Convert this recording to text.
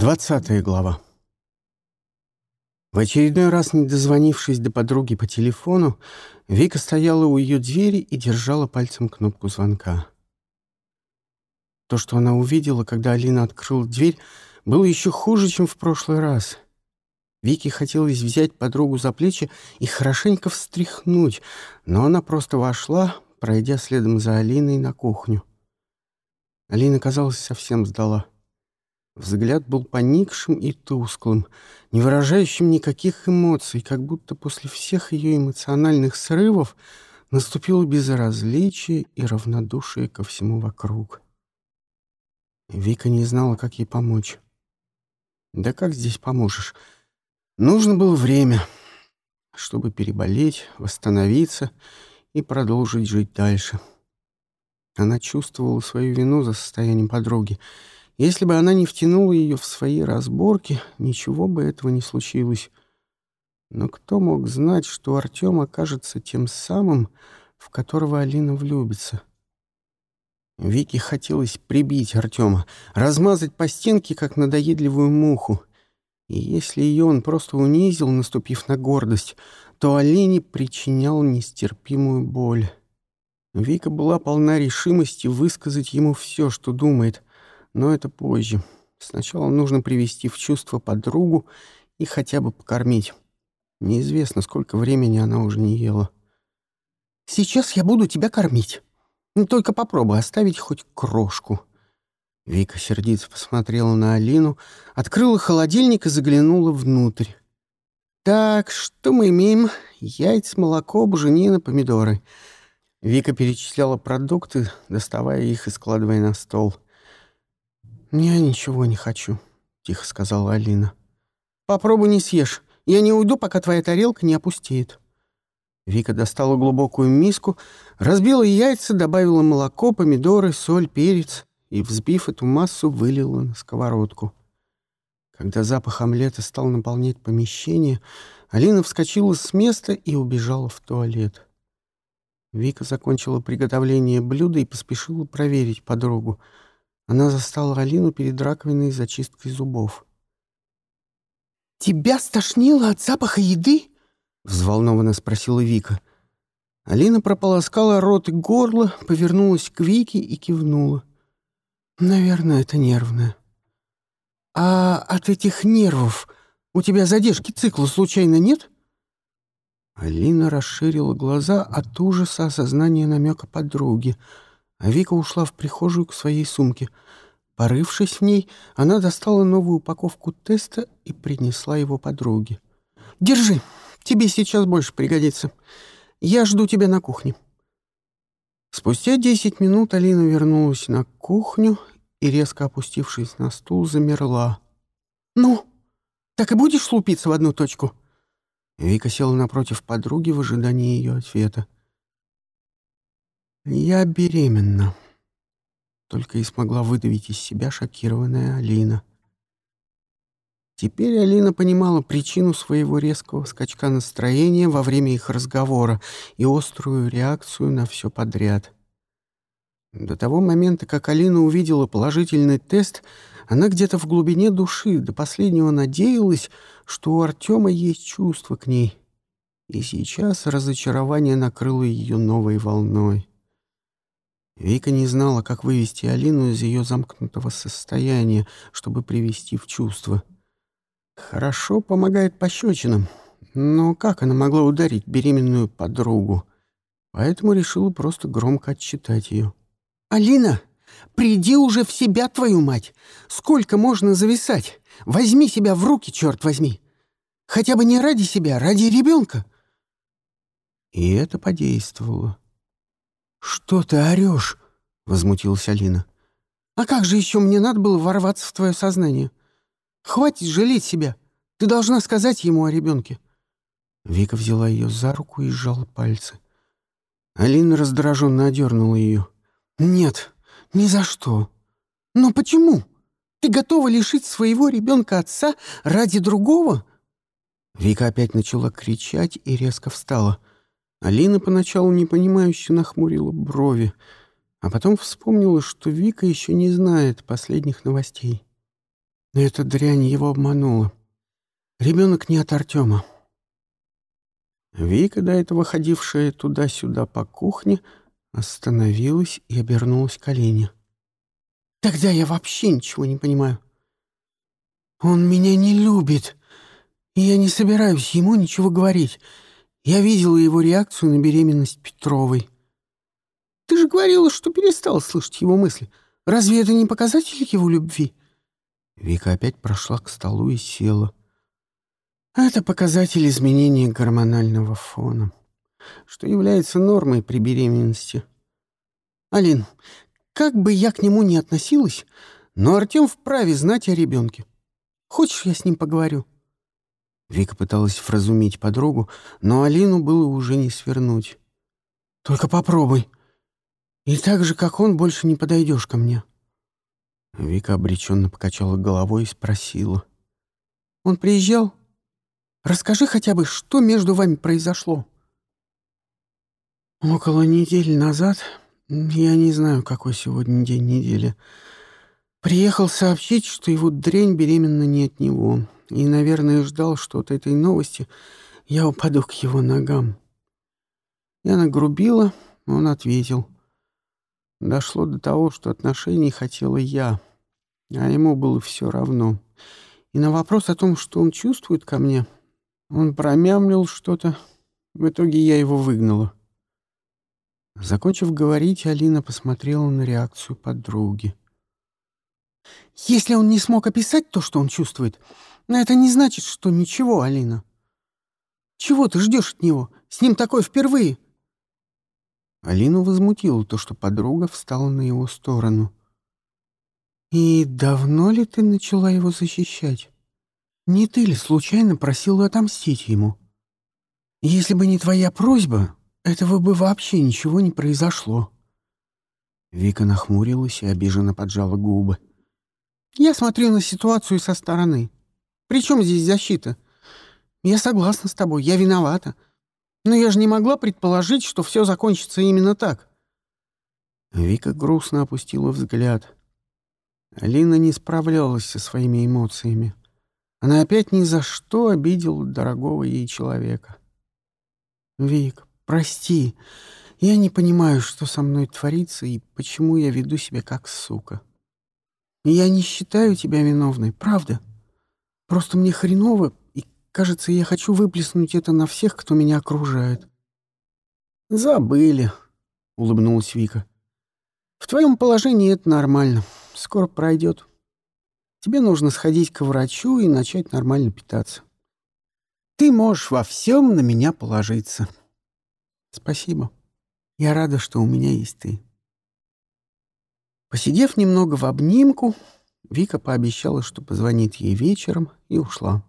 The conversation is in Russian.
Двадцатая глава. В очередной раз, не дозвонившись до подруги по телефону, Вика стояла у ее двери и держала пальцем кнопку звонка. То, что она увидела, когда Алина открыла дверь, было еще хуже, чем в прошлый раз. Вике хотелось взять подругу за плечи и хорошенько встряхнуть, но она просто вошла, пройдя следом за Алиной на кухню. Алина, казалось, совсем сдала. Взгляд был поникшим и тусклым, не выражающим никаких эмоций, как будто после всех ее эмоциональных срывов наступило безразличие и равнодушие ко всему вокруг. Вика не знала, как ей помочь. Да как здесь поможешь? Нужно было время, чтобы переболеть, восстановиться и продолжить жить дальше. Она чувствовала свою вину за состоянием подруги — если бы она не втянула ее в свои разборки, ничего бы этого не случилось. Но кто мог знать, что Артем окажется тем самым, в которого Алина влюбится? Вике хотелось прибить Артема, размазать по стенке, как надоедливую муху. И если ее он просто унизил, наступив на гордость, то Алине причинял нестерпимую боль. Вика была полна решимости высказать ему все, что думает — но это позже. Сначала нужно привести в чувство подругу и хотя бы покормить. Неизвестно, сколько времени она уже не ела. «Сейчас я буду тебя кормить. Ну, только попробуй оставить хоть крошку». Вика сердито посмотрела на Алину, открыла холодильник и заглянула внутрь. «Так, что мы имеем? Яйца, молоко, буженина, помидоры». Вика перечисляла продукты, доставая их и складывая на стол — «Я ничего не хочу», — тихо сказала Алина. «Попробуй не съешь. Я не уйду, пока твоя тарелка не опустеет». Вика достала глубокую миску, разбила яйца, добавила молоко, помидоры, соль, перец и, взбив эту массу, вылила на сковородку. Когда запах омлета стал наполнять помещение, Алина вскочила с места и убежала в туалет. Вика закончила приготовление блюда и поспешила проверить подругу — она застала Алину перед раковиной за чисткой зубов. «Тебя стошнило от запаха еды?» — взволнованно спросила Вика. Алина прополоскала рот и горло, повернулась к Вике и кивнула. «Наверное, это нервное». «А от этих нервов у тебя задержки цикла случайно нет?» Алина расширила глаза от ужаса осознания намека подруги — а Вика ушла в прихожую к своей сумке. Порывшись в ней, она достала новую упаковку теста и принесла его подруге. «Держи, тебе сейчас больше пригодится. Я жду тебя на кухне». Спустя десять минут Алина вернулась на кухню и, резко опустившись на стул, замерла. «Ну, так и будешь лупиться в одну точку?» Вика села напротив подруги в ожидании ее ответа. «Я беременна», — только и смогла выдавить из себя шокированная Алина. Теперь Алина понимала причину своего резкого скачка настроения во время их разговора и острую реакцию на все подряд. До того момента, как Алина увидела положительный тест, она где-то в глубине души до последнего надеялась, что у Артема есть чувство к ней. И сейчас разочарование накрыло ее новой волной. Вика не знала, как вывести Алину из ее замкнутого состояния, чтобы привести в чувство. Хорошо помогает пощечинам, но как она могла ударить беременную подругу? Поэтому решила просто громко отчитать ее. «Алина, приди уже в себя, твою мать! Сколько можно зависать? Возьми себя в руки, черт возьми! Хотя бы не ради себя, ради ребенка!» И это подействовало. «Что ты орешь?» — возмутилась Алина. «А как же еще мне надо было ворваться в твое сознание? Хватит жалеть себя. Ты должна сказать ему о ребенке». Вика взяла ее за руку и сжала пальцы. Алина раздраженно одернула ее. «Нет, ни за что. Но почему? Ты готова лишить своего ребенка отца ради другого?» Вика опять начала кричать и резко встала — Алина поначалу непонимающе нахмурила брови, а потом вспомнила, что Вика еще не знает последних новостей. Эта дрянь его обманула. Ребенок не от Артема. Вика, до этого ходившая туда-сюда по кухне, остановилась и обернулась к Олене. «Тогда я вообще ничего не понимаю. Он меня не любит, и я не собираюсь ему ничего говорить. Я видела его реакцию на беременность Петровой. Ты же говорила, что перестал слышать его мысли. Разве это не показатель его любви?» Вика опять прошла к столу и села. Это показатель изменения гормонального фона, что является нормой при беременности. Алин, как бы я к нему ни относилась, но Артем вправе знать о ребенке. Хочешь, я с ним поговорю?» Вика пыталась вразумить подругу, но Алину было уже не свернуть. «Только попробуй. И так же, как он, больше не подойдешь ко мне». Вика обреченно покачала головой и спросила. «Он приезжал?» Расскажи хотя бы, что между вами произошло?» «Около недели назад, я не знаю, какой сегодня день недели, приехал сообщить, что его дрень беременна не от него, и, наверное, ждал, что от этой новости я упаду к его ногам. Я нагрубила, он ответил. Дошло до того, что отношений хотела я, а ему было все равно. И на вопрос о том, что он чувствует ко мне, он промямлил что-то. В итоге я его выгнала. Закончив говорить, Алина посмотрела на реакцию подруги. «Если он не смог описать то, что он чувствует, это не значит, что ничего, Алина. Чего ты ждешь от него? С ним такое впервые!» Алину возмутило то, что подруга встала на его сторону. «И давно ли ты начала его защищать?» Не ты ли случайно просила отомстить ему? Если бы не твоя просьба, этого бы вообще ничего не произошло. Вика нахмурилась и обиженно поджала губы. Я смотрю на ситуацию со стороны. При чем здесь защита? Я согласна с тобой, я виновата. Но я же не могла предположить, что все закончится именно так. Вика грустно опустила взгляд. Алина не справлялась со своими эмоциями. Она опять ни за что обидела дорогого ей человека. «Вик, прости, я не понимаю, что со мной творится и почему я веду себя как сука. Я не считаю тебя виновной, правда. Просто мне хреново, и, кажется, я хочу выплеснуть это на всех, кто меня окружает». «Забыли», — улыбнулась Вика. «В твоем положении это нормально. Скоро пройдет». Тебе нужно сходить к врачу и начать нормально питаться. Ты можешь во всем на меня положиться. Спасибо. Я рада, что у меня есть ты. Посидев немного в обнимку, Вика пообещала, что позвонит ей вечером, и ушла.